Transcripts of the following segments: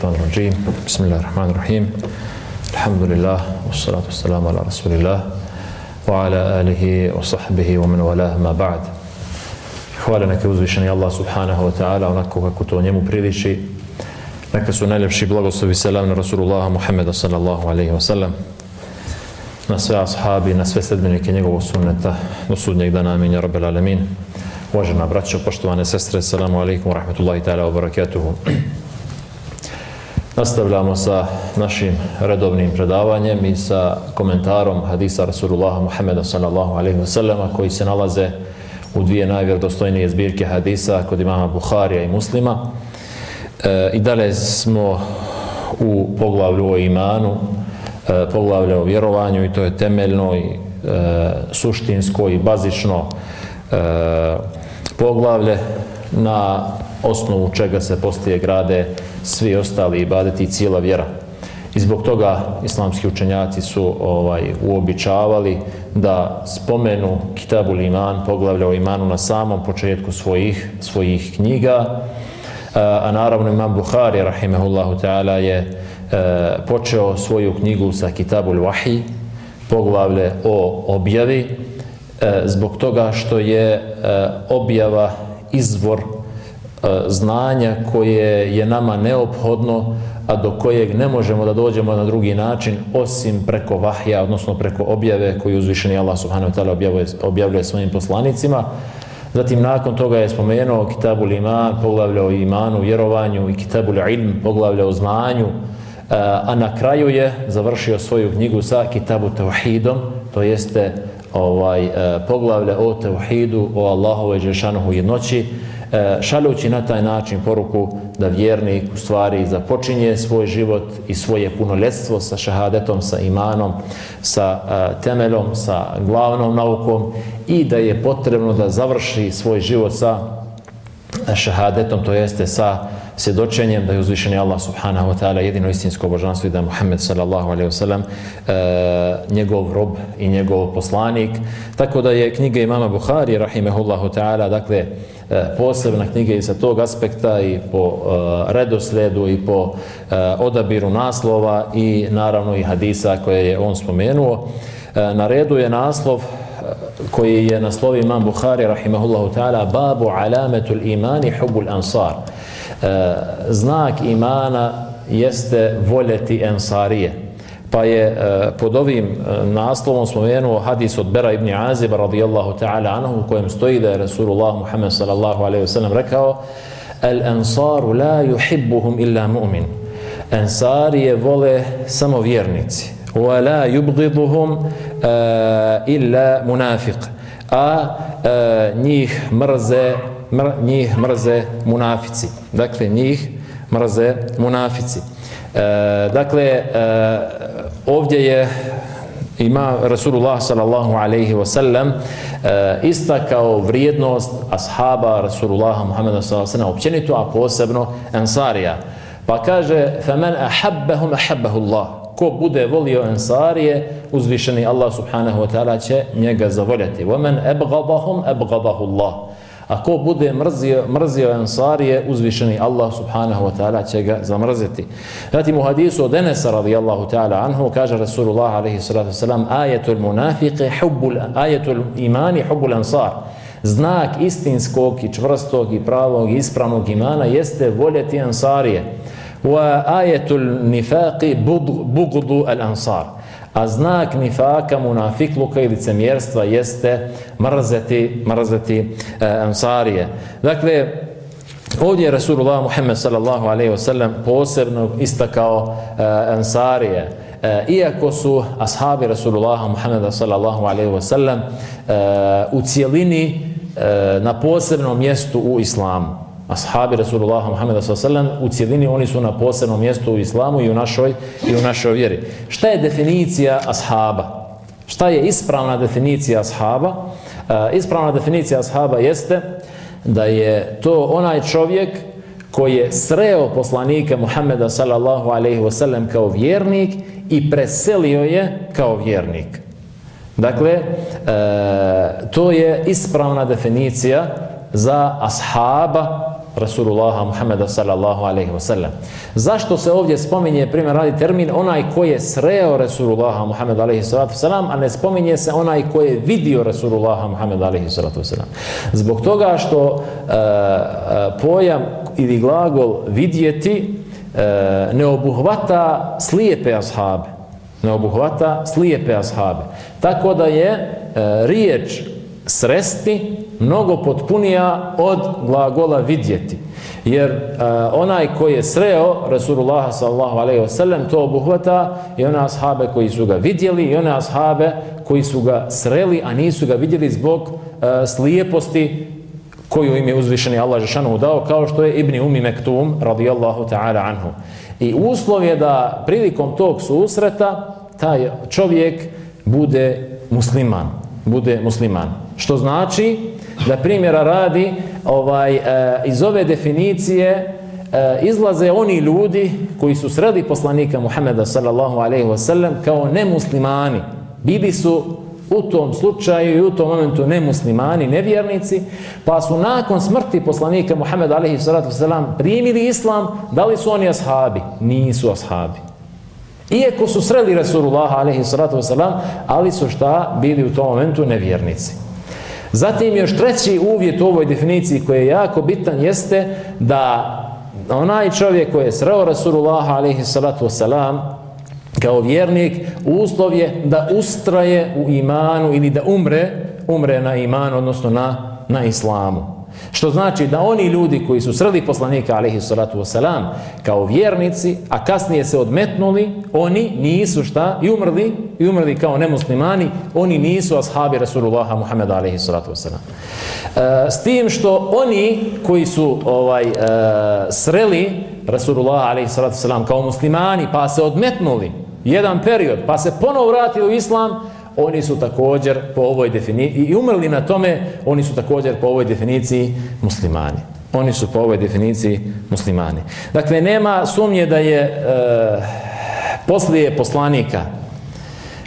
من الشيطان الرجيم بسم الله الرحمن الرحيم الحمد لله والصلاة والسلام على رسول الله وعلى آله وصحبه ومن والاه ما بعد Hvala neka uzvišeni Allah subhanahu wa ta'ala onako kako to njemu priliči. Neka su najljepši blagoslovi selam na Rasulullah Muhammeda sallallahu alaihi wa sallam na sve ashabi, na sve sedbenike njegovog sunneta do sudnjeg dana, amin, ja rabbel alamin. Uvažena braćo, poštovane sestre, salamu alaikum wa rahmatullahi ta'ala wa barakatuhu. Nastavljamo sa našim redovnim predavanjem i sa komentarom hadisa Rasulullah Muhammeda sallallahu alaihi wa sallama koji se nalaze u dvije najvjerodostojnije zbirke hadisa kod imama Buharija i muslima. E, I dalje smo u poglavlju o imanu, e, poglavlju o vjerovanju i to je temeljno i e, suštinsko i bazično e, poglavlje na osnovu čega se postije grade svi ostali ibadeti i cijela vjera. I zbog toga islamski učenjaci su ovaj uobičavali da spomenu Kitabul Iman, poglavlja o imanu na samom početku svojih svojih knjiga. A naravno Imam Buhari, rahimehullahu ta'ala, je e, počeo svoju knjigu sa Kitabul Wahi, poglavlje o objavi, e, zbog toga što je e, objava izvor E, znanja koje je nama neophodno a do kojeg ne možemo da dođemo na drugi način osim preko vahja, odnosno preko objave koju uzvišeni Allah subhanahu wa ta'ala objavljuje, objavljuje svojim poslanicima. Zatim nakon toga je spomenuo Kitabul Iman, poglavljao imanu, vjerovanju i Kitabul Ilm, poglavljao znanju, e, a na kraju je završio svoju knjigu sa Kitabu Tauhidom, to jeste ovaj e, poglavlje o Tauhidu, o Allahove Žešanohu jednoći, E, šaljući na taj način poruku da vjernik u stvari započinje svoj život i svoje punoljetstvo sa šahadetom, sa imanom, sa e, temelom, sa glavnom naukom i da je potrebno da završi svoj život sa šahadetom, to jeste sa svjedočenjem da je uzvišeni Allah subhanahu wa ta'ala jedino istinsko božanstvo i da je Muhammed sallallahu alaihi wa sallam e, njegov rob i njegov poslanik. Tako da je knjiga imama Buhari rahimehullahu ta'ala dakle e, posebna knjiga i sa tog aspekta i po e, uh, redosledu i po uh, odabiru naslova i naravno i hadisa koje je on spomenuo. Uh, na redu je naslov koji je naslovi imam Bukhari rahimahullahu ta'ala babu alametul imani hubul ansar. E, znak imana jeste voljeti ensarije. Pa je e, pod ovim e, naslovom spomenuo hadis od Bera ibn Aziba radijallahu ta'ala anhu u kojem stoji da je Rasulullah Muhammad sallallahu alaihi wasallam rekao el ensaru la yuhibbuhum illa mu'min. Ensarije vole samo vjernici. Wa la yubghiduhum uh, illa munafiq. A uh, njih mrze mr, njih mrze munafici dakle njih mrze munafici E, dakle, e, ovdje je ima Rasulullah sallallahu alaihi wa sallam e, istakao vrijednost ashaba Rasulullah Muhammeda sallallahu alaihi wa sallam općenito, a posebno Ansarija. Pa kaže, فَمَنْ أَحَبَّهُمْ أَحَبَّهُ اللَّهُ Ko bude volio Ansarije, uzvišeni Allah subhanahu wa ta'ala će njega zavoljati. وَمَنْ أَبْغَضَهُمْ أَبْغَضَهُ اللَّهُ A ko bude mrzio, mrzio Ansarije, uzvišeni Allah subhanahu wa ta'ala će ga zamrziti. Zatim u hadisu od Enesa radijallahu ta'ala anhu kaže Rasulullah alaihi sallatu sallam ajetul munafiqe hubbul, ajetul imani hubbul ansar. Znak istinskog i čvrstog i pravog i ispravnog imana jeste voljeti Ansarije. Wa ajetul nifaqi bugdu al ansar a znak nifaka, munafikluka i licemjerstva jeste mrzeti, mrzeti e, ansarije. Dakle, ovdje je Rasulullah Muhammed sallallahu alaihi wasallam posebno istakao e, ansarije. E, iako su ashabi Rasulullah Muhammeda sallallahu alaihi wasallam e, u cijelini e, na posebnom mjestu u islamu ashabi Rasulullah Muhammeda sallam u cijelini oni su na posebnom mjestu u islamu i u našoj i u našoj vjeri. Šta je definicija ashaba? Šta je ispravna definicija ashaba? E, ispravna definicija ashaba jeste da je to onaj čovjek koji je sreo poslanika Muhammeda sallallahu alaihi wasallam kao vjernik i preselio je kao vjernik. Dakle, e, to je ispravna definicija za ashaba Rasulullaha Muhammeda sallallahu alaihi wasallam. Zašto se ovdje spominje, primjer radi termin, onaj ko je sreo Rasulullaha Muhammeda alaihi sallatu wasallam, a ne spominje se onaj ko je vidio Rasulullaha Muhammeda alaihi sallatu wasallam. Zbog toga što uh, pojam ili glagol vidjeti uh, ne obuhvata slijepe ashabe. Ne obuhvata slijepe ashabe. Tako da je uh, riječ sresti mnogo potpunija od glagola vidjeti. Jer uh, onaj koji je sreo Rasulullah sallallahu alaihi wasallam to obuhvata i one ashabe koji su ga vidjeli i one ashabe koji su ga sreli, a nisu ga vidjeli zbog uh, slijeposti koju im je uzvišeni Allah Žešanu dao, kao što je Ibni Umi Mektum, radijallahu ta'ala anhu. I uslov je da prilikom tog susreta taj čovjek bude musliman. Bude musliman. Što znači da primjera radi ovaj e, iz ove definicije e, izlaze oni ljudi koji su sredi poslanika Muhameda sallallahu alejhi ve sellem kao nemuslimani. Bili su u tom slučaju i u tom momentu nemuslimani, nevjernici, pa su nakon smrti poslanika Muhameda alejhi salatu vesselam primili islam, da li su oni ashabi? Nisu ashabi. Iako su sreli Rasulullah alejhi salatu vesselam, ali su šta bili u tom momentu nevjernici. Zatim još treći uvjet u ovoj definiciji koji je jako bitan jeste da onaj čovjek koji je sreo Rasulullah alaihi salatu wasalam kao vjernik uslov je da ustraje u imanu ili da umre umre na imanu odnosno na, na islamu. Što znači da oni ljudi koji su sreli poslanika alaihi salatu wasalam kao vjernici, a kasnije se odmetnuli, oni nisu šta? I umrli, i umrli kao nemuslimani, oni nisu ashabi Rasulullaha Muhammeda alaihi salatu wasalam. E, s tim što oni koji su ovaj e, sreli Rasulullah alaihi salatu wasalam kao muslimani, pa se odmetnuli jedan period, pa se ponovo vratili u islam, oni su također po ovoj definiciji i umrli na tome, oni su također po ovoj definiciji muslimani. Oni su po ovoj definiciji muslimani. Dakle, nema sumnje da je e, poslije poslanika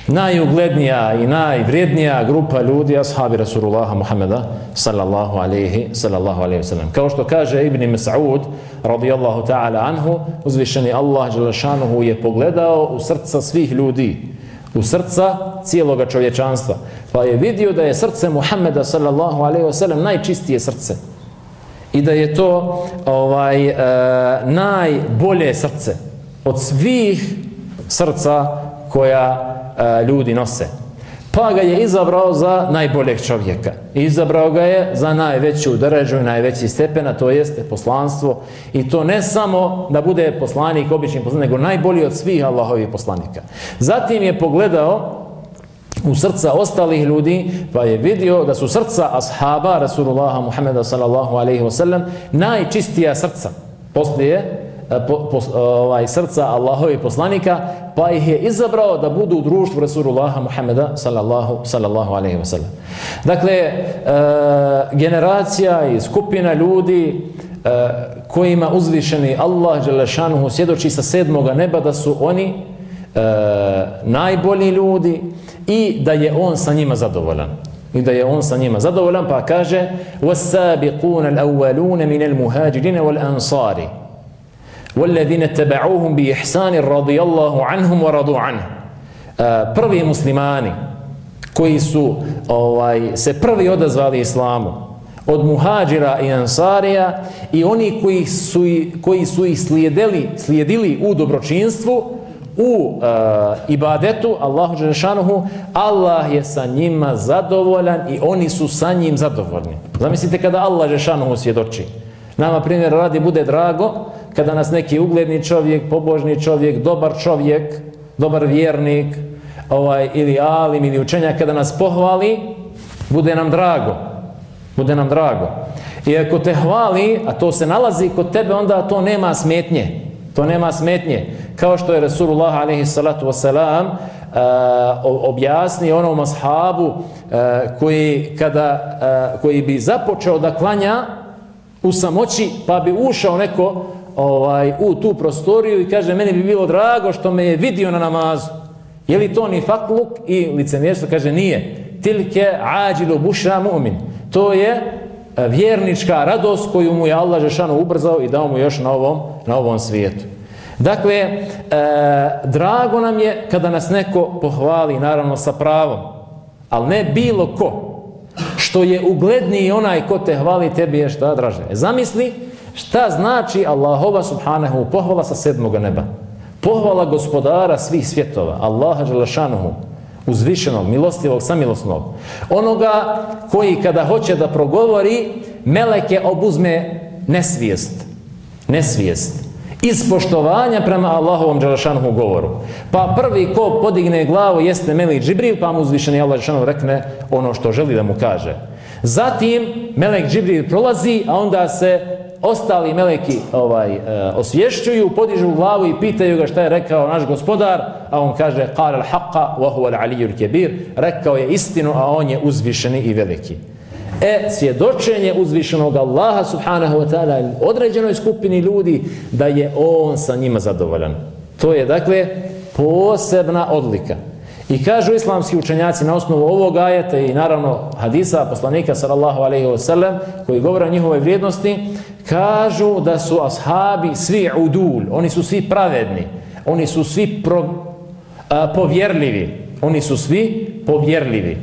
najuglednija i najvrijednija grupa ljudi ashabi Rasulullaha Muhammeda sallallahu alaihi, sallallahu alaihi wasallam. Kao što kaže Ibn Mas'ud radijallahu ta'ala anhu, uzvišeni Allah Đelešanuhu je pogledao u srca svih ljudi u srca cijeloga čovječanstva. Pa je vidio da je srce Muhammeda sallallahu alaihi wasallam najčistije srce. I da je to ovaj e, najbolje srce od svih srca koja e, ljudi nose pa ga je izabrao za najboljeg čovjeka. Izabrao ga je za najveću državu i najveći stepena, to jeste poslanstvo. I to ne samo da bude poslanik, obični poslanik, nego najbolji od svih Allahovih poslanika. Zatim je pogledao u srca ostalih ljudi, pa je vidio da su srca ashaba Rasulullaha Muhammeda sallallahu alaihi wasallam najčistija srca. Poslije po, po, ovaj, srca Allahovi poslanika, pa ih je izabrao da budu u društvu Rasulullaha Muhammeda sallallahu, sallallahu alaihi wa sallam. Dakle, e, generacija i skupina ljudi e, kojima uzvišeni Allah Đelešanuhu svjedoči sa sedmoga neba da su oni e, najbolji ljudi i da je on sa njima zadovoljan i da je on sa njima zadovoljan pa kaže وَالسَّابِقُونَ الْأَوَّلُونَ مِنَ الْمُهَاجِرِينَ وَالْأَنصَارِ والذين تبعوهم بإحسان رضي الله عنهم ورضوا عنه prvi muslimani koji su ovaj se prvi odazvali islamu od muhađira i ansarija i oni koji su, koji su ih slijedili, slijedili u dobročinstvu u uh, ibadetu Allahu Đerešanuhu Allah je sa njima zadovoljan i oni su sa njim zadovoljni zamislite kada Allah Đerešanuhu svjedoči nama primjer radi bude drago kada nas neki ugledni čovjek, pobožni čovjek, dobar čovjek, dobar vjernik, ovaj, ili alim, ili učenjak, kada nas pohvali, bude nam drago. Bude nam drago. I ako te hvali, a to se nalazi kod tebe, onda to nema smetnje. To nema smetnje. Kao što je Resulullah alaihi salatu wasalam eh, objasni onom ashabu eh, koji, kada, eh, koji bi započeo da klanja u samoći, pa bi ušao neko ovaj, u tu prostoriju i kaže meni bi bilo drago što me je vidio na namazu. Je li to ni fakluk i licemjerstvo? Kaže nije. Tilke ađilu bušra mu'min. To je e, vjernička radost koju mu je Allah Žešanu ubrzao i dao mu još na ovom, na ovom svijetu. Dakle, e, drago nam je kada nas neko pohvali, naravno sa pravom, ali ne bilo ko, što je ugledniji onaj ko te hvali, tebi je šta draže. E, zamisli šta znači Allahova subhanahu pohvala sa sedmoga neba. Pohvala gospodara svih svjetova, Allaha Đelešanuhu, uzvišenog, milostivog, samilosnog. Onoga koji kada hoće da progovori, meleke obuzme nesvijest. Nesvijest. Iz poštovanja prema Allahovom Đelešanuhu govoru. Pa prvi ko podigne glavu jeste Melek Džibril, pa mu uzvišeni Allah Đelešanuhu rekne ono što želi da mu kaže. Zatim Melek Džibril prolazi, a onda se ostali meleki ovaj e, osvješćuju, podižu glavu i pitaju ga šta je rekao naš gospodar, a on kaže qala al-haqqa wa huwa al-aliyyul kabir, rekao je istinu, a on je uzvišeni i veliki. E, svjedočenje uzvišenog Allaha subhanahu wa ta'ala određenoj skupini ljudi da je on sa njima zadovoljan. To je, dakle, posebna odlika. I kažu islamski učenjaci na osnovu ovog ajeta i naravno hadisa poslanika sallallahu alaihi wa sallam koji govore o njihovoj vrijednosti, kažu da su ashabi svi udul, oni su svi pravedni, oni su svi pro, a, povjerljivi, oni su svi povjerljivi.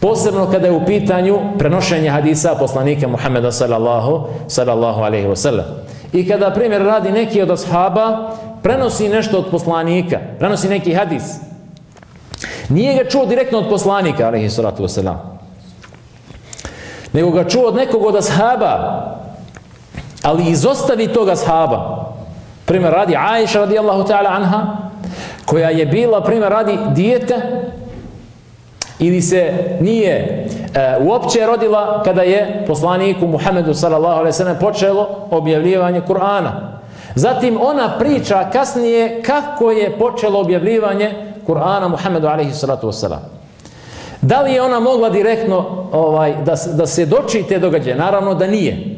Posebno kada je u pitanju prenošenje hadisa poslanika Muhammeda sallallahu, sallallahu alaihi wa sallam. I kada primjer radi neki od ashaba, prenosi nešto od poslanika, prenosi neki hadis, Nije ga čuo direktno od poslanika, alaihi salatu wasalam. Nego ga čuo od nekog od ashaba, ali izostavi tog ashaba. Primjer radi Aisha radijallahu ta'ala anha, koja je bila, primjer radi dijete, ili se nije e, uopće rodila kada je poslaniku Muhammedu sallallahu alaihi sallam počelo objavljivanje Kur'ana. Zatim ona priča kasnije kako je počelo objavljivanje Kur'ana Muhammedu alaihi salatu vesselam. Da li je ona mogla direktno ovaj, da, da se doči te događaje? Naravno da nije.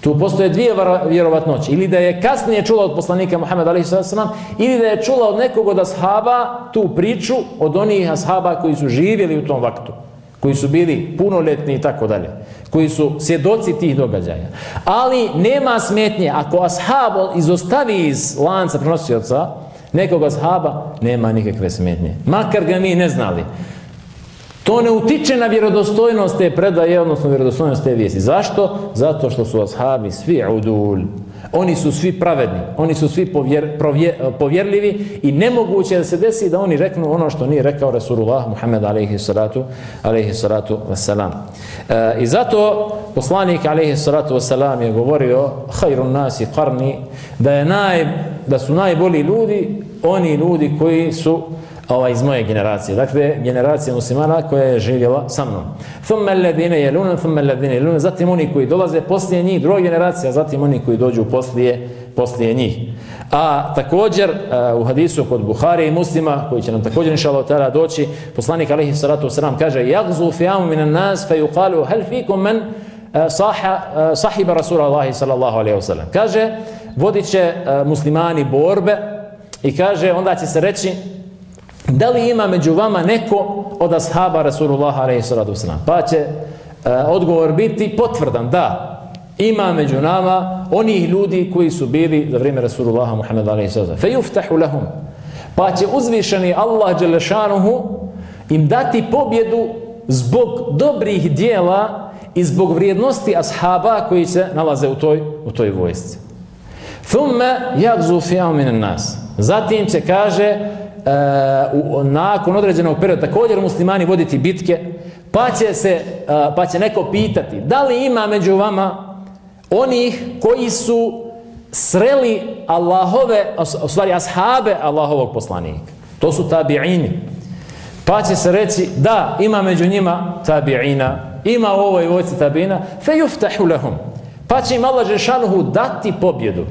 Tu postoje dvije vjerovatnoće. Ili da je kasnije čula od poslanika Muhammeda alaihi salatu ili da je čula od nekog od ashaba tu priču od onih ashaba koji su živjeli u tom vaktu koji su bili punoletni i tako dalje, koji su svjedoci tih događaja. Ali nema smetnje, ako ashab izostavi iz lanca prenosioca, nekog ashaba, nema nikakve smetnje. Makar ga mi ne znali. To ne utiče na vjerodostojnost te predaje, odnosno vjerodostojnost te vijesti. Zašto? Zato što su ashabi svi udul. Oni su svi pravedni, oni su svi povjer, provjer, povjerljivi i nemoguće da se desi da oni reknu ono što nije rekao Rasulullah Muhammed alaihi salatu, alaihi salatu wasalam. E, I zato poslanik alaihi salatu wasalam je govorio hajrun nasi qarni da, je naj, da su najbolji ljudi oni ljudi koji su ovaj, iz moje generacije. Dakle, generacija muslimana koja je živjela sa mnom. Thumme alladine jeluna, thumme alladine jeluna. Zatim oni koji dolaze poslije njih, druga generacija, zatim oni koji dođu poslije, poslije njih. A također uh, u hadisu kod Buhari i muslima, koji će nam također inšalav tada doći, poslanik alaihi salatu wasalam kaže Jagzu fijamu minan nas fe yuqalu hel fikum men uh, e, saha, uh, sahiba Rasulallahi sallallahu alaihi wasalam. Kaže, vodit će uh, muslimani borbe i kaže, onda će se reći da li ima među vama neko od ashaba Rasulullah a.s. Pa će e, odgovor biti potvrdan, da, ima među nama onih ljudi koji su bili za vrijeme Rasulullah Muhammed a.s. Fe yuftahu lahum. Pa će uzvišeni Allah Đelešanuhu im dati pobjedu zbog dobrih dijela i zbog vrijednosti ashaba koji se nalaze u toj, u toj vojsci. Thumme jagzu fijao minan nas. Zatim će kaže u, nakon određenog perioda također muslimani voditi bitke, pa će, se, pa će neko pitati da li ima među vama onih koji su sreli Allahove, u stvari ashabe Allahovog poslanika. To su tabi'ini. Pa će se reći da ima među njima tabi'ina, ima u ovoj vojci tabi'ina, fe yuftahu lahum. Pa će im Allah Žešanuhu dati pobjedu.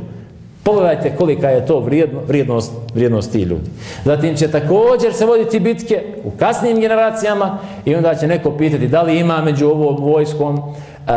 Pogledajte kolika je to vrijedno, vrijednost, vrijednost tih ljudi. Zatim će također se voditi bitke u kasnijim generacijama i onda će neko pitati da li ima među ovom vojskom Eh,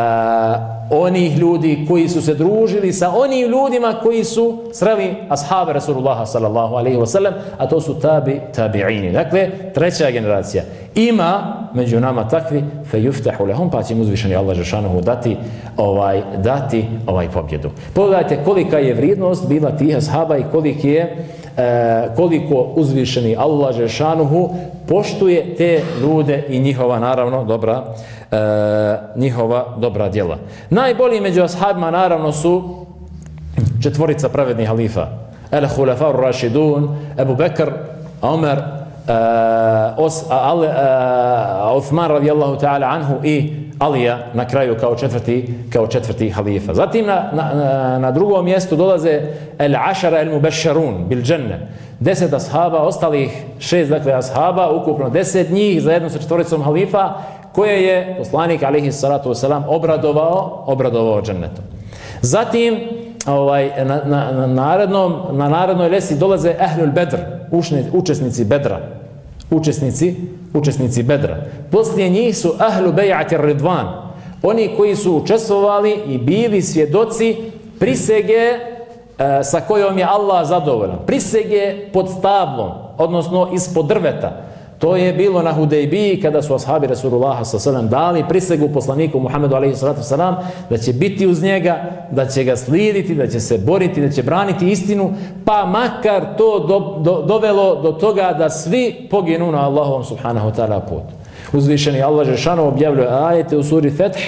onih ljudi koji su se družili sa onim ljudima koji su sreli ashabe Rasulullaha sallallahu alaihi wa sallam, a to su tabi tabi'ini. Dakle, treća generacija. Ima među nama takvi fe yuftahu lahum pa će im uzvišeni Allah Žešanohu dati ovaj, dati ovaj pobjedu. Pogledajte kolika je vrijednost bila tih ashaba i koliki je e, koliko uzvišeni Allah Žešanuhu poštuje te ljude i njihova naravno dobra e, njihova dobra djela. Najbolji među ashabima naravno su četvorica pravednih halifa. El Hulefar Rashidun, Ebu Bekr, Omer, Eh, os, al, uh, eh, Uthman radijallahu ta'ala anhu i Alija na kraju kao četvrti, kao četvrti halifa. Zatim na, na, na drugom mjestu dolaze El Ašara El Mubešarun bil dženne. Deset ashaba, ostalih šest dakle ashaba, ukupno deset njih zajedno sa četvoricom halifa koje je poslanik alihi salatu wasalam obradovao, obradovao džennetom. Zatim ovaj, na, na, na, narednom, na narednoj lesi dolaze Ehlul Bedr, učni, učesnici Bedra. Učesnici, učesnici Bedra. Poslije njih su Ahlu Bejati Ridvan. Oni koji su učestvovali i bili svjedoci prisege e, sa kojom je Allah zadovoljan. Prisege pod stablom, odnosno ispod drveta. To je bilo na Hudejbiji kada su ashabi Rasulullaha s.a.v. dali prisegu poslaniku Muhammedu a.s. da će biti uz njega, da će ga slijediti, da će se boriti, da će braniti istinu, pa makar to do, do, dovelo do toga da svi poginu na Allahovom subhanahu ta'ala putu. Uzvišeni Allah Žešanu objavljuje ajete u suri Feth,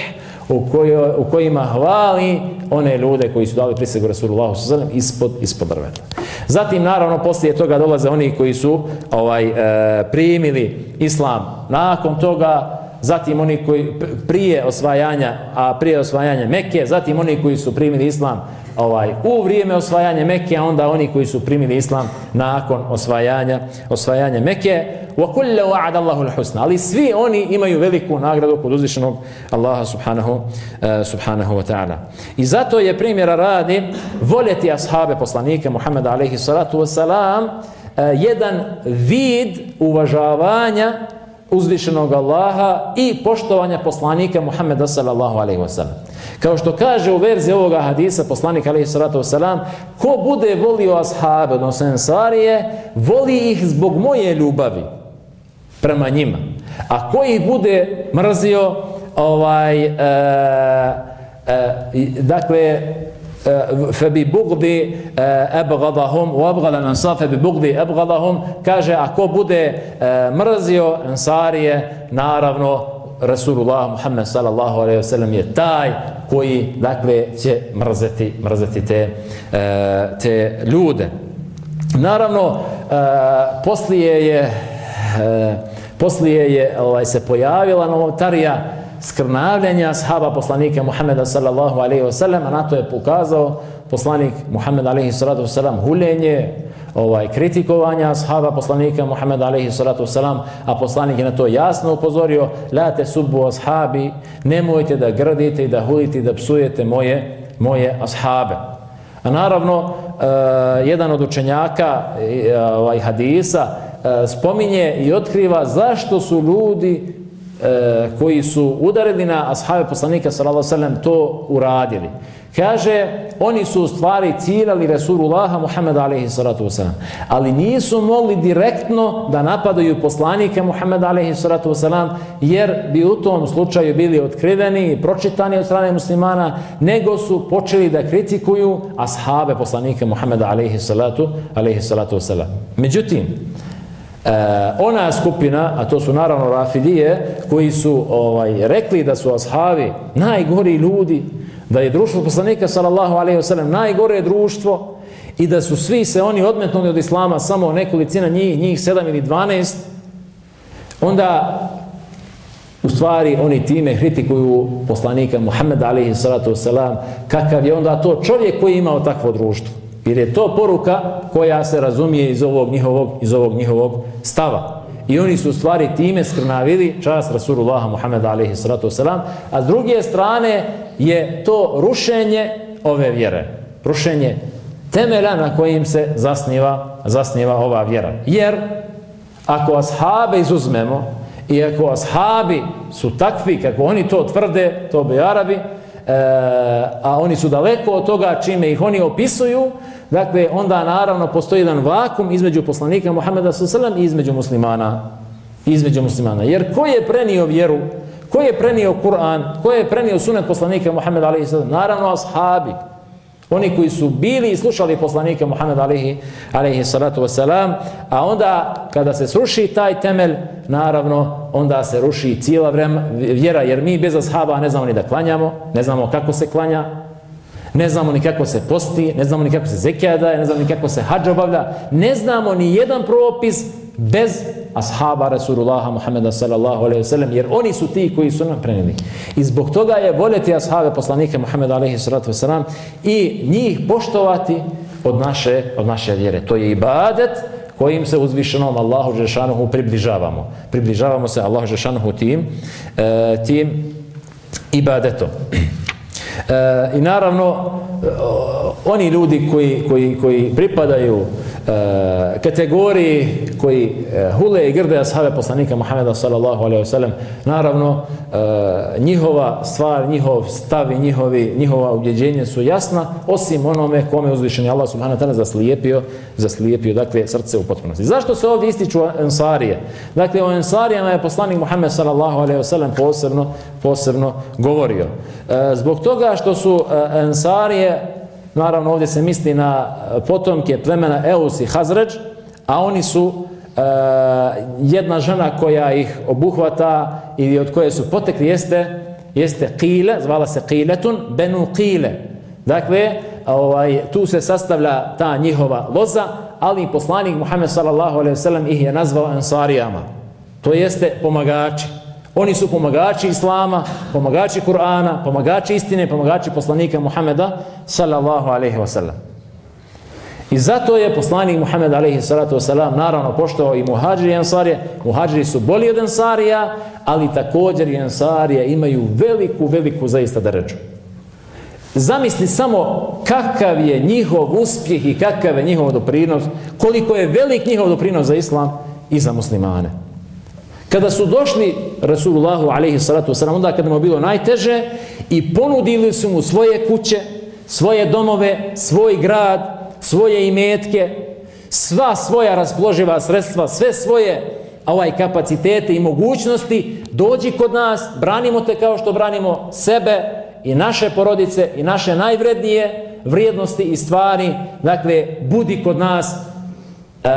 u, kojo, u kojima hvali one ljude koji su dali prisegu Rasulullahu sallam ispod, ispod drveta. Zatim, naravno, poslije toga dolaze oni koji su ovaj e, primili islam. Nakon toga, zatim oni koji prije osvajanja, a prije osvajanja Mekke, zatim oni koji su primili islam ovaj u vrijeme osvajanja Mekke, a onda oni koji su primili islam nakon osvajanja osvajanja Mekke. Wa kullu wa'ada Allahu al-husna. Ali svi oni imaju veliku nagradu kod uzvišenog Allaha subhanahu uh, subhanahu wa ta'ala. I zato je primjera radi voljeti ashabe poslanika Muhameda alejhi salatu wa salam uh, jedan vid uvažavanja uzvišenog Allaha i poštovanja poslanika Muhammeda sallallahu alejhi ve sellem. Kao što kaže u verziji ovoga hadisa poslanik alejhi salatu vesselam, ko bude volio ashabe, odnosno ensarije, voli ih zbog moje ljubavi prema njima. A koji ih bude mrzio, ovaj, e, e, dakle, e, febi bugdi e, ebgadahum u ebgada ansar febi bugdi ebgadahum kaže ako bude e, mrzio ansarije naravno Rasulullah Muhammed sallallahu alejhi ve sellem je taj koji dakle će mrzeti, mrzeti te, e, te ljude naravno posle poslije je poslije je ovaj se pojavila novotarija skrnavljenja sahaba poslanika Muhammeda sallallahu alaihi wasallam, a na to je pokazao poslanik Muhammed alaihi sallatu wasallam huljenje, ovaj, kritikovanja sahaba poslanika Muhameda alaihi sallatu wasallam, a poslanik je na to jasno upozorio, la te subu ashabi, nemojte da grdite i da hulite i da psujete moje, moje ashabe. A naravno, uh, jedan od učenjaka uh, ovaj, hadisa E, spominje i otkriva zašto su ljudi e, koji su udarili na ashabe poslanika sallallahu sallam to uradili. Kaže, oni su u stvari ciljali Resulullaha Muhammeda alaihi sallatu wasalam, ali nisu mogli direktno da napadaju poslanike Muhammeda alaihi sallatu wasalam, jer bi u tom slučaju bili otkriveni i pročitani od strane muslimana, nego su počeli da kritikuju ashabe poslanike Muhammeda alaihi sallatu, alaihi sallatu wasalam. Međutim, E, ona skupina, a to su naravno rafidije, koji su ovaj rekli da su ashabi najgori ljudi, da je društvo poslanika sallallahu alejhi ve sellem najgore društvo i da su svi se oni odmetnuli od islama samo nekolicina njih, njih 7 ili 12, onda u stvari oni time kritikuju poslanika Muhammed alejhi salatu vesselam kakav je onda to čovjek koji je imao takvo društvo. Jer je to poruka koja se razumije iz ovog njihovog, iz ovog njihovog stava. I oni su stvari time skrnavili čast Rasulullah Muhammeda alaihi sallatu wasalam, a s druge strane je to rušenje ove vjere. Rušenje temelja na kojim se zasniva, zasniva ova vjera. Jer ako ashabe izuzmemo ako ashabi su takvi kako oni to tvrde, to bi Arabi, a oni su daleko od toga čime ih oni opisuju, dakle, onda naravno postoji jedan vakum između poslanika Muhammeda s.a.v. i između muslimana. Između muslimana. Jer ko je prenio vjeru, ko je prenio Kur'an, ko je prenio sunet poslanika Muhammeda s.a.v. Naravno, ashabi. Oni koji su bili i slušali poslanike Muhammed alihi, alihi salatu wasalam, a onda kada se sruši taj temelj, naravno, onda se ruši cijela vrema, vjera, jer mi bez ashaba ne znamo ni da klanjamo, ne znamo kako se klanja, ne znamo ni kako se posti, ne znamo ni kako se zekija daje, ne znamo ni kako se hađa obavlja, ne znamo ni jedan propis bez ashaba Rasulullaha Muhammeda sallallahu alaihi wasallam, jer oni su ti koji su nam preneli. I zbog toga je voljeti ashabe poslanike Muhammeda alaihi sallatu wasallam i njih poštovati od naše, od naše vjere. To je ibadet kojim se uzvišenom Allahu Žešanuhu približavamo. Približavamo se Allahu Žešanuhu tim, e, tim ibadetom. E, I naravno, e, oni ljudi koji, koji, koji pripadaju e, Eh, kategoriji koji eh, hule i grde ashave poslanika Muhammeda sallallahu alaihi wasallam naravno eh, njihova stvar, njihov stav i njihovi, njihova ubjeđenje su jasna osim onome kome je uzvišen Allah subhanahu wa ta'ala zaslijepio, zaslijepio dakle srce u potpunosti. Zašto se ovdje ističu ensarije? Dakle o ensarijama je poslanik Muhammed sallallahu alaihi wasallam posebno, posebno govorio. Zbog toga što su ensarije Naravno, ovdje se misli na e, potomke plemena Eus i Hazređ, a oni su e, jedna žena koja ih obuhvata ili od koje su potekli jeste jeste Qile, zvala se Qiletun, Benu Qile. Dakle, ovaj, tu se sastavlja ta njihova loza, ali poslanik Muhammed sallallahu alejhi ve sellem ih je nazvao Ansarijama. To jeste pomagači. Oni su pomagači Islama, pomagači Kur'ana, pomagači istine, pomagači poslanika Muhameda sallallahu alaihi wa sallam. I zato je poslanik Muhammed alaihi salatu wasalam naravno poštovao i muhađiri i ansarije. Muhađiri su bolji od ansarija, ali također i ansarije imaju veliku, veliku zaista da reču. Zamisli samo kakav je njihov uspjeh i kakav je njihov doprinos, koliko je velik njihov doprinos za islam i za muslimane. Kada su došli Rasulullahu alaihi salatu wasalam, onda kada mu bilo najteže i ponudili su mu svoje kuće, svoje domove, svoj grad, svoje imetke, sva svoja raspoloživa sredstva, sve svoje ovaj kapacitete i mogućnosti, dođi kod nas, branimo te kao što branimo sebe i naše porodice i naše najvrednije vrijednosti i stvari, dakle, budi kod nas, E,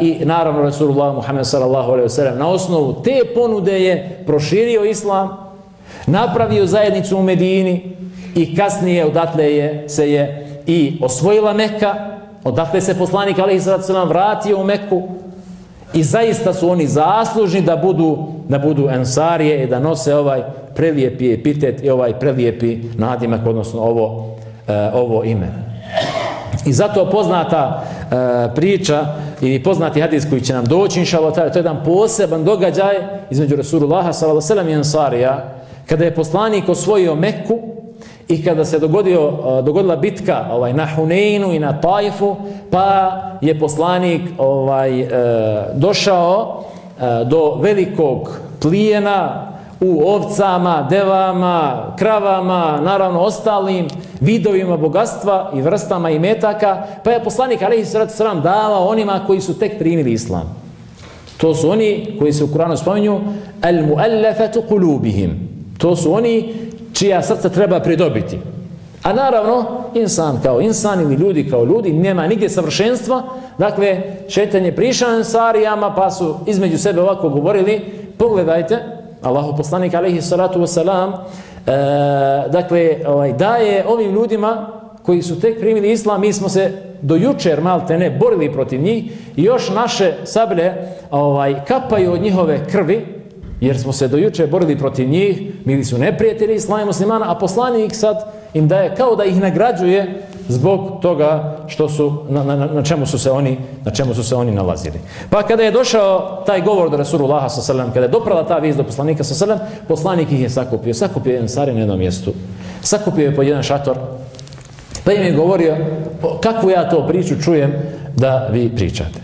i naravno Rasulullah Muhammed sallallahu alaihi wasallam na osnovu te ponude je proširio islam, napravio zajednicu u Medini i kasnije odatle je se je i osvojila Mekka, odatle se poslanik alaihi sallam vratio u Mekku i zaista su oni zaslužni da budu da budu ensarije i da nose ovaj prelijepi epitet i ovaj prelijepi nadimak, odnosno ovo, e, ovo ime. I zato poznata e, priča i poznati hadis koji će nam doći, inša Allah, to je jedan poseban događaj između Rasulullaha s.a.v. i Ansarija, kada je poslanik osvojio Mekku i kada se dogodio, dogodila bitka ovaj, na Huneinu i na Tajfu, pa je poslanik ovaj, e, došao e, do velikog plijena u ovcama, devama, kravama, naravno ostalim vidovima bogatstva i vrstama i metaka, pa je poslanik Alihi Sratu Sram dala onima koji su tek primili islam. To su oni koji se u Kuranu spominju al muallafatu qulubihim. To su oni čija srca treba pridobiti. A naravno, insan kao insan ili ljudi kao ljudi, nema nigdje savršenstva. Dakle, šetan je prišao ensarijama, pa su između sebe ovako govorili, pogledajte, Allahu poslanik alejhi salatu vesselam e, dakle ovaj daje ovim ljudima koji su tek primili islam mi smo se do jučer malte ne borili protiv njih i još naše sablje ovaj kapaju od njihove krvi jer smo se do jučer borili protiv njih bili su neprijatelji islama i muslimana a poslanik sad im daje kao da ih nagrađuje zbog toga što su na, na, na čemu su se oni na čemu su se oni nalazili. Pa kada je došao taj govor do Rasulullaha sallallahu alejhi kada je doprala ta vijest do poslanika sallallahu alejhi poslanik ih je sakupio, sakupio jedan sari na jednom mjestu. Sakupio je po jedan šator. Pa im je govorio kakvu ja to priču čujem da vi pričate.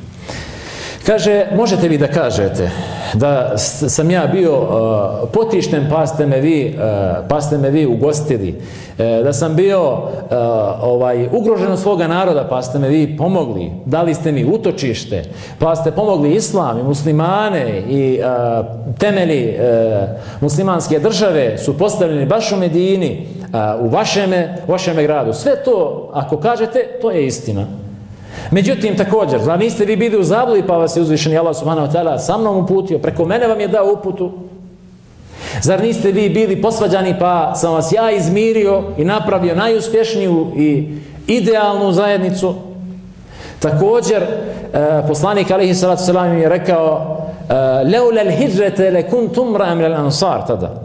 Kaže, možete vi da kažete da sam ja bio uh, potišten pa ste me vi, uh, pa ste me vi ugostili, e, da sam bio uh, ovaj ugrožen od svoga naroda pa ste me vi pomogli, dali ste mi utočište, pa ste pomogli islam i muslimane i uh, temeli uh, muslimanske države su postavljeni baš u Medini, uh, u vašeme, vašeme gradu. Sve to, ako kažete, to je istina. Međutim, također, zna, niste vi bili u zabludi pa vas je uzvišeni Allah subhanahu wa ta'ala sa mnom uputio, preko mene vam je dao uputu. Zar niste vi bili posvađani pa sam vas ja izmirio i napravio najuspješniju i idealnu zajednicu? Također, e, poslanik alihi salatu salam je rekao e, leule al hijrete le kuntum tumra emre ansar tada.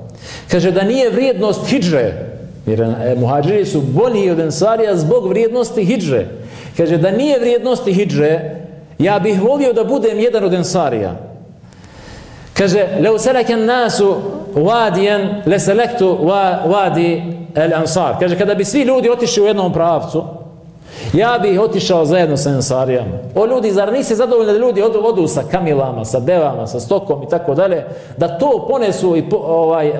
Kaže da nije vrijednost hijre, jer e, muhađiri su bolji od ansarija zbog vrijednosti hijre. Kaže, da nije vrijednosti hijđe, ja bih volio da budem jedan od ensarija. Kaže, leu seleken nasu vadijen, le selektu vadi el ansar. Kaže, kada bi svi ljudi otišli u jednom pravcu, ja bih otišao zajedno sa ensarijama. O ljudi, zar nisi zadovoljni da ljudi odu, odu sa kamilama, sa devama, sa stokom i tako dalje, da to ponesu i po, ovaj, e,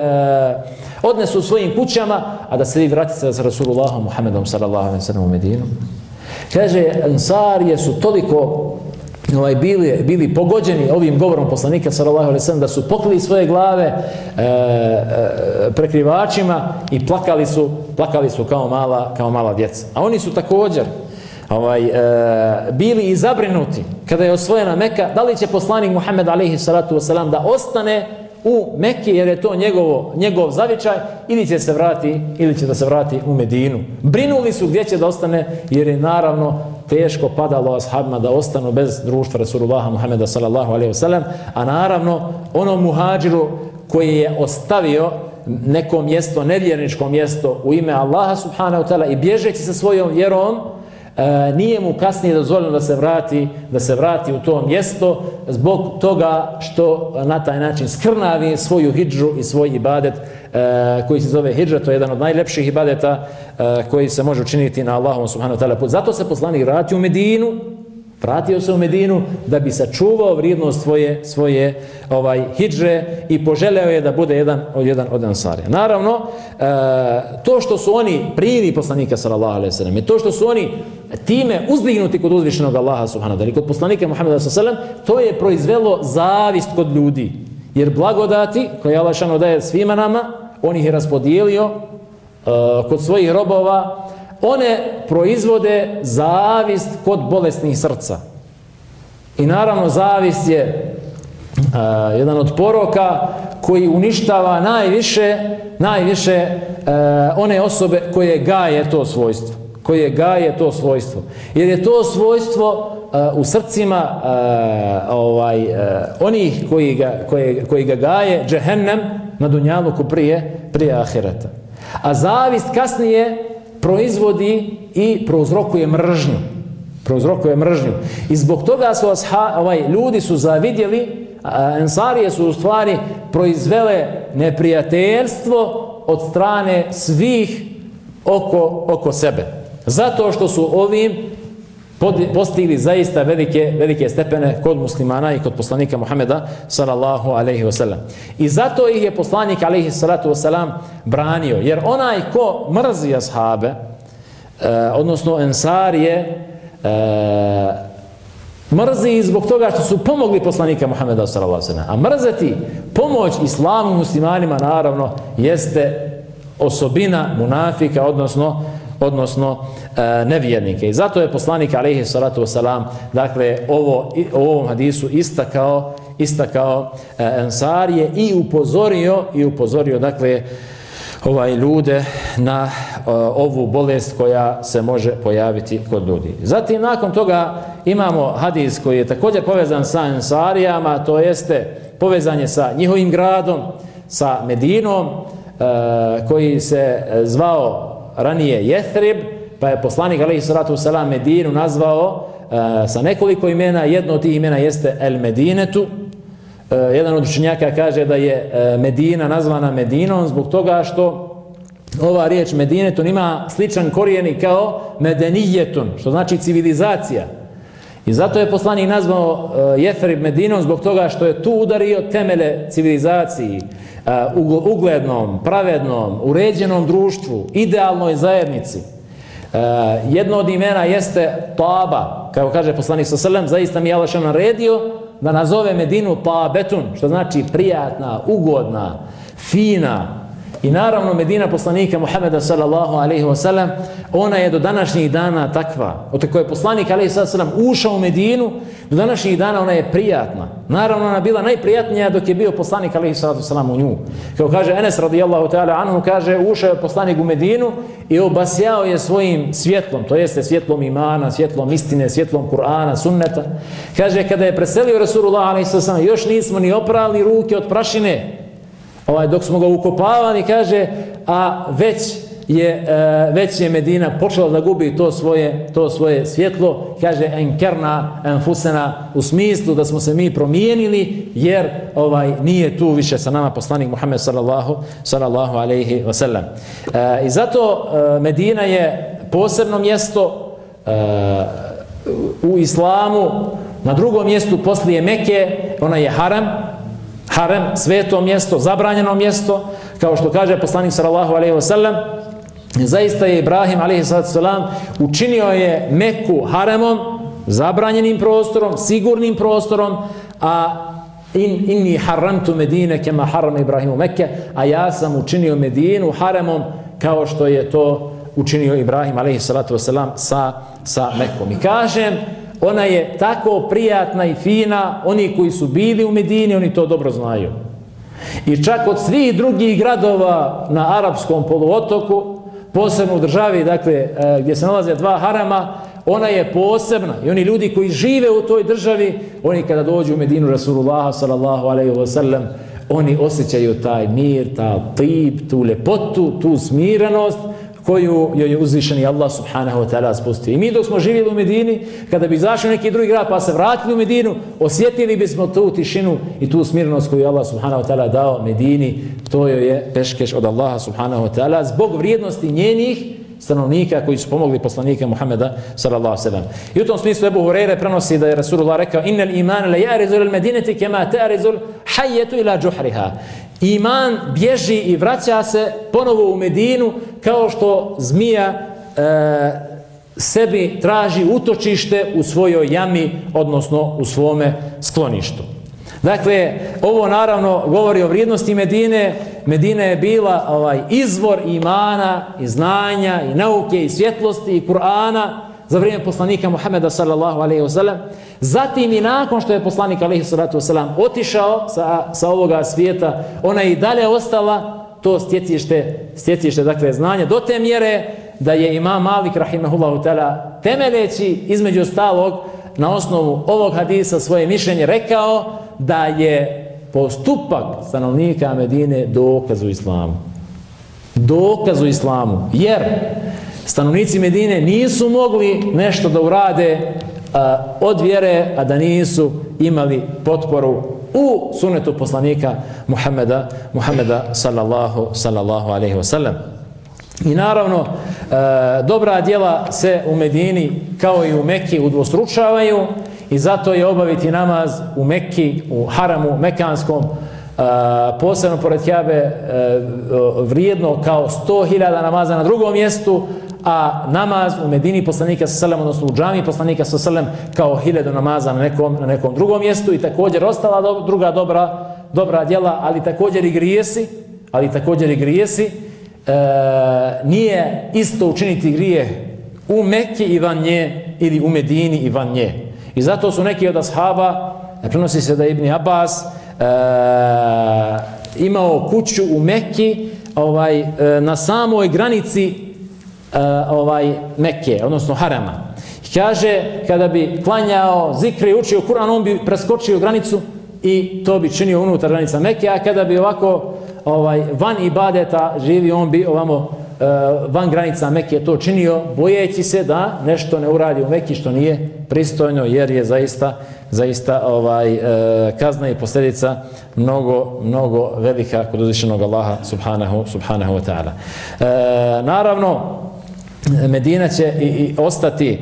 odnesu svojim kućama, a da se vi vratite sa Rasulullahom Muhammedom sallallahu alaihi sallam u Medinu. Kaže, Ansarije su toliko ovaj, bili, bili pogođeni ovim govorom poslanika sallallahu alejhi ve sellem da su pokrili svoje glave e, e, prekrivačima i plakali su plakali su kao mala kao mala djeca. A oni su također ovaj e, bili i zabrinuti kada je osvojena Mekka da li će poslanik Muhammed alejhi salatu vesselam da ostane u Mekke jer je to njegovo, njegov zavičaj ili će se vrati ili će da se vrati u Medinu. Brinuli su gdje će da ostane jer je naravno teško padalo ashabima da ostanu bez društva Rasulullaha Muhammeda sallallahu alaihi wasallam, a naravno ono muhađiru koji je ostavio neko mjesto, nevjerničko mjesto u ime Allaha subhanahu wa ta'ala i bježeći sa svojom vjerom, e, nije mu kasnije dozvoljeno da se vrati da se vrati u to mjesto zbog toga što na taj način skrnavi svoju hidžu i svoj ibadet e, koji se zove hidža, to je jedan od najlepših ibadeta e, koji se može učiniti na Allahom subhanahu wa ta'ala put. Zato se poslanik vrati u Medinu, vratio se u Medinu da bi sačuvao vrijednost svoje svoje ovaj hidže i poželeo je da bude jedan od jedan od ansarija. Naravno, e, to što su oni primi poslanika sallallahu alejhi ve sellem, to što su oni time uzdignuti kod uzvišenog Allaha subhanahu wa ta'ala, kod poslanika Muhameda sallallahu alejhi ve sellem, to je proizvelo zavist kod ljudi. Jer blagodati koje Allah šano daje svima nama, on ih je raspodijelio e, kod svojih robova, one proizvode zavist kod bolesnih srca. I naravno zavist je a, jedan od poroka koji uništava najviše najviše uh, one osobe koje gaje to svojstvo koje gaje to svojstvo jer je to svojstvo uh, u srcima uh, ovaj uh, onih koji ga, koje, koji ga gaje džehennem na dunjaluku prije prije ahireta a zavist kasnije proizvodi i prouzrokuje mržnju. Prouzrokuje mržnju. I zbog toga su asha, ovaj, ljudi su zavidjeli, a, ensarije su u stvari proizvele neprijateljstvo od strane svih oko, oko sebe. Zato što su ovim postigli zaista velike, velike stepene kod muslimana i kod poslanika Muhameda sallallahu alaihi wasallam. I zato ih je poslanik alaihi salatu wasallam branio. Jer onaj ko mrzi ashabe, eh, odnosno ensarije, eh, mrzi zbog toga što su pomogli poslanika Muhameda sallallahu alaihi wasallam. A mrzeti pomoć islamu muslimanima naravno jeste osobina munafika, odnosno odnosno E, nevjernike. I zato je poslanik alejhi salatu vesselam dakle ovo u ovom hadisu istakao istakao e, ensarije i upozorio i upozorio dakle ovaj ljude na e, ovu bolest koja se može pojaviti kod ljudi. Zatim nakon toga imamo hadis koji je također povezan sa ensarijama, to jeste povezanje sa njihovim gradom, sa Medinom, e, koji se e, zvao ranije Jethrib, pa je poslanik alaihi salatu wasalam Medinu nazvao e, sa nekoliko imena, jedno od tih imena jeste El Medinetu, E, jedan od učenjaka kaže da je e, Medina nazvana Medinom zbog toga što ova riječ Medinetun ima sličan korijeni kao Medenijetun, što znači civilizacija. I zato je poslanik nazvao e, uh, Jeferib Medinom zbog toga što je tu udario temele civilizaciji, uh, uglednom, pravednom, uređenom društvu, idealnoj zajednici. E, jedno od imena jeste Taba, kao kaže poslanik sa srlem, zaista mi je Allah naredio da nazove Medinu Tabetun, što znači prijatna, ugodna, fina, I naravno Medina poslanika Muhameda sallallahu alaihi wa sallam, ona je do današnjih dana takva. Od tako je poslanik alaihi sallam ušao u Medinu, do današnjih dana ona je prijatna. Naravno ona bila najprijatnija dok je bio poslanik alaihi sallam u nju. Kao kaže Enes radijallahu ta'ala anhu, kaže ušao je poslanik u Medinu i obasjao je svojim svjetlom, to jeste svjetlom imana, svjetlom istine, svjetlom Kur'ana, sunneta. Kaže kada je preselio Rasulullah alaihi sallam, još nismo ni oprali ruke od prašine, ovaj, dok smo ga ukopavali, kaže, a već je, e, već je Medina počela da gubi to svoje, to svoje svjetlo, kaže, enkerna, enfusena, u smislu da smo se mi promijenili, jer ovaj nije tu više sa nama poslanik Muhammed sallallahu, sallallahu alaihi wasallam. E, I zato e, Medina je posebno mjesto e, u islamu, na drugom mjestu poslije Mekke, ona je haram, harem, sveto mjesto, zabranjeno mjesto, kao što kaže poslanik sallallahu alejhi ve sellem, zaista je Ibrahim alejhi salam učinio je Meku haremom, zabranjenim prostorom, sigurnim prostorom, a in inni haramtu Medine kema haram Ibrahimu Mekke, a ja sam učinio Medinu haremom kao što je to učinio Ibrahim alejhi salatu wasalam sa sa Mekom. I kažem, ona je tako prijatna i fina, oni koji su bili u Medini, oni to dobro znaju. I čak od svih drugih gradova na arapskom poluotoku, posebno u državi, dakle, e, gdje se nalaze dva harama, ona je posebna. I oni ljudi koji žive u toj državi, oni kada dođu u Medinu Rasulullah sallallahu alaihi wa sallam, oni osjećaju taj mir, ta tip, tu lepotu, tu smiranost, koju joj je uzvišeni Allah subhanahu wa ta'ala spustio. I mi dok smo živjeli u Medini, kada bi izašli neki drugi grad pa se vratili u Medinu, osjetili bismo tu tišinu i tu smirnost koju Allah subhanahu wa ta'ala dao Medini, to joj je peškeš od Allaha subhanahu wa ta'ala zbog vrijednosti njenih stanovnika koji su pomogli poslanika Muhameda sallallahu sallam. I u tom smislu Abu Hurajra prenosi da je Rasulullah rekao innal iman la ya'rizu lil medinati kama ta'rizu hayatu ila juhriha. Iman bježi i vraća se ponovo u Medinu kao što zmija e, sebi traži utočište u svojoj jami, odnosno u svome skloništu. Dakle, ovo naravno govori o vrijednosti Medine. Medina je bila ovaj izvor imana i znanja i nauke i svjetlosti i Kur'ana za vrijeme poslanika Muhameda sallallahu alejhi ve sellem. Zatim i nakon što je poslanik alejhi salatu vesselam otišao sa, sa ovoga svijeta, ona je i dalje ostala to stjecište, stjecište dakle, znanja do te mjere da je imam Malik rahimahullahu ta'ala temeleći između ostalog na osnovu ovog hadisa svoje mišljenje rekao da je postupak stanovnika Medine dokaz u islamu. Dokaz u islamu. Jer stanovnici Medine nisu mogli nešto da urade a, od vjere, a da nisu imali potporu u sunetu poslanika Muhammeda, Muhammeda sallallahu, sallallahu alaihi wasallam. I naravno, e, dobra djela se u Medini kao i u Mekki udvostručavaju i zato je obaviti namaz u Mekki, u haramu mekanskom, posebno pored Kjabe, e, vrijedno kao 100.000 namaza na drugom mjestu, a namaz u Medini poslanika sa selem, odnosno u džami poslanika sa selem, kao hiljadu namaza na nekom, na nekom drugom mjestu i također ostala do, druga dobra, dobra djela, ali također i grijesi, ali također i grijesi, e, nije isto učiniti grije u Mekke i van nje ili u Medini i van nje. I zato su neki od ashaba, ne prenosi se da je Ibni Abbas, e, imao kuću u Mekki ovaj, e, na samoj granici e, ovaj Mekke, odnosno Harama. I kaže, kada bi klanjao zikri i učio Kur'an, on bi preskočio granicu i to bi činio unutar granica Mekke, a kada bi ovako ovaj van ibadeta živi, on bi ovamo E, van granica Mekke to činio, bojeći se da nešto ne uradi u Mekki što nije pristojno, jer je zaista zaista ovaj e, kazna i posljedica mnogo mnogo velika kod uzvišenog Allaha subhanahu subhanahu wa ta'ala. E, naravno Medina će i, i ostati e,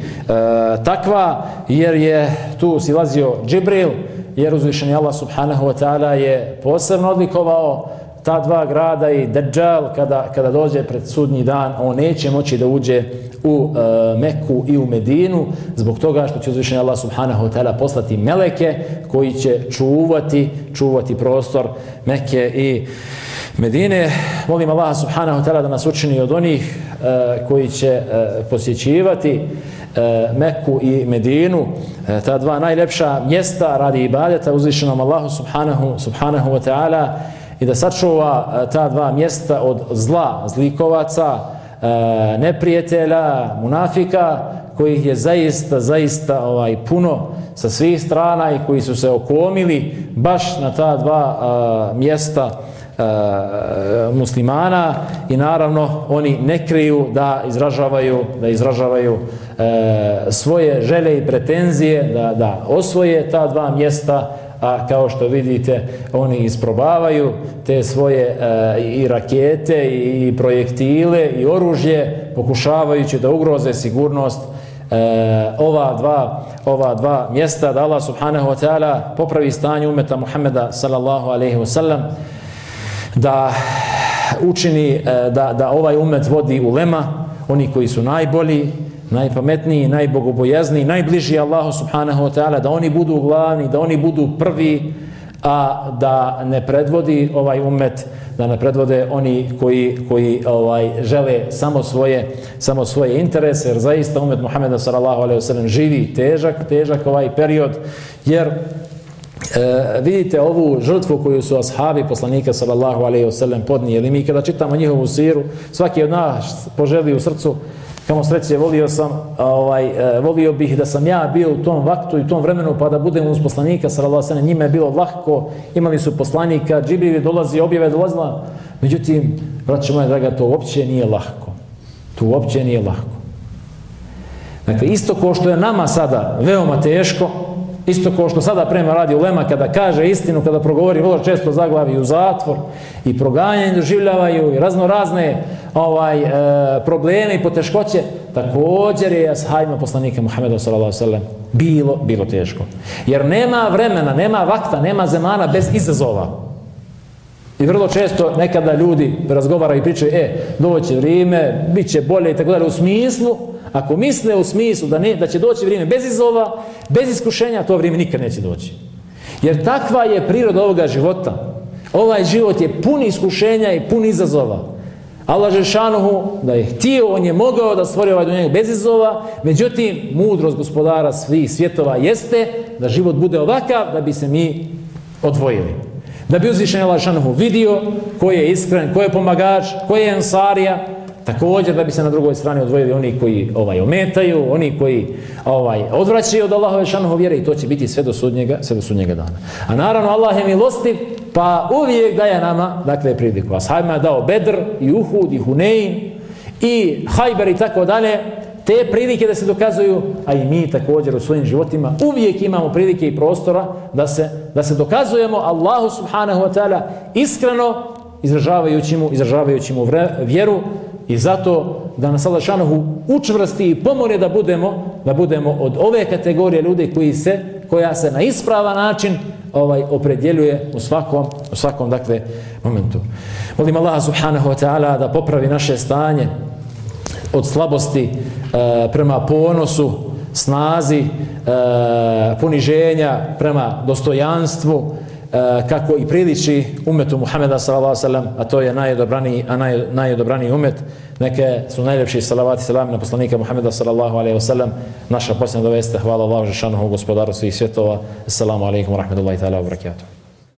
takva jer je tu silazio Džibril jer uzvišeni Allah subhanahu wa ta'ala je posebno odlikovao ta dva grada i Dajjal kada, kada dođe pred sudnji dan on neće moći da uđe u e, Meku i u Medinu zbog toga što će uzvišeni Allah subhanahu wa ta'ala poslati meleke koji će čuvati čuvati prostor Mekke i Medine. Molim Allah subhanahu wa ta'ala da nas učini od onih e, koji će e, posjećivati e, Meku i Medinu, e, ta dva najljepša mjesta radi ibadeta uzvišenom Allahu subhanahu, subhanahu wa ta'ala i da sačuva e, ta dva mjesta od zla, zlikovaca, e, neprijatelja, munafika, kojih je zaista, zaista ovaj puno sa svih strana i koji su se okomili baš na ta dva a, mjesta a, muslimana i naravno oni ne kriju da izražavaju da izražavaju a, svoje želje i pretenzije da, da osvoje ta dva mjesta a kao što vidite oni isprobavaju te svoje e, i rakete i projektile i oružje pokušavajući da ugroze sigurnost e, ova dva ova dva mjesta da Allah subhanahu wa ta'ala popravi stanje umeta Muhammeda sallallahu alaihi wa sallam da učini e, da, da ovaj umet vodi ulema oni koji su najbolji, najpametniji, najbogobojazniji, najbliži Allahu subhanahu wa ta'ala, da oni budu glavni, da oni budu prvi, a da ne predvodi ovaj umet, da ne predvode oni koji, koji ovaj žele samo svoje samo svoje interese, jer zaista umet Muhameda sallallahu alejhi ve sellem živi težak, težak ovaj period, jer E, vidite ovu žrtvu koju su ashabi poslanika sallallahu alejhi ve sellem podnijeli. Mi kada čitamo njihovu siru svaki od nas poželi u srcu kamo sreće volio sam ovaj e, volio bih da sam ja bio u tom vaktu i u tom vremenu pa da budem uz poslanika sallallahu alejhi njima je bilo lako imali su poslanika džibril dolazi objave dolazila. Međutim braćo moje draga to uopće nije lako to uopće nije lako dakle isto ko što je nama sada veoma teško Isto ko što sada prema radi Ulema kada kaže istinu, kada progovori vrlo često zaglavi u zatvor i proganjanje doživljavaju i razno razne ovaj, e, probleme i poteškoće, također je ashabima poslanika Muhammeda s.a.v. bilo, bilo teško. Jer nema vremena, nema vakta, nema zemana bez izazova. I vrlo često nekada ljudi razgovaraju i pričaju, e, doće vrijeme, bit će bolje i tako dalje, u smislu Ako misle u smislu da, ne, da će doći vrijeme bez izova, bez iskušenja, to vrijeme nikad neće doći. Jer takva je priroda ovoga života. Ovaj život je pun iskušenja i pun izazova. Allah Žešanuhu, da je htio, on je mogao da stvori ovaj dunjak bez izova, međutim, mudrost gospodara svih svjetova jeste da život bude ovakav da bi se mi odvojili. Da bi uzvišen Allah Žešanuhu vidio ko je iskren, ko je pomagač, ko je ensarija, Također da bi se na drugoj strani odvojili oni koji ovaj ometaju, oni koji ovaj odvraćaju od Allahove Žešanuhu vjere i to će biti sve do sudnjega, sve do sudnjega dana. A naravno Allah je milostiv, pa uvijek daje nama, dakle priliku. Ashabima je dao Bedr i Uhud i Hunein i Hajber i tako dalje, te prilike da se dokazuju, a i mi također u svojim životima uvijek imamo prilike i prostora da se, da se dokazujemo Allahu subhanahu wa ta'ala iskreno izražavajući mu, izražavajući mu vjeru, I zato da nas Allah šanohu učvrsti i pomore da budemo, da budemo od ove kategorije ljudi koji se, koja se na ispravan način ovaj opredjeljuje u svakom, u svakom dakle, momentu. Molim Allah subhanahu wa ta'ala da popravi naše stanje od slabosti e, prema ponosu, snazi, e, poniženja prema dostojanstvu, E, kako i priliči umetu Muhameda sallallahu alejhi ve sellem a to je najodobrani a naj, najodobrani umet neke su najljepši salavati selam na poslanika Muhammeda sallallahu alejhi ve sellem naša posljedna doveste hvala Allahu Žešanohu, gospodaru svih svjetova assalamu alejkum wa rahmetullahi taala wa barakatuh.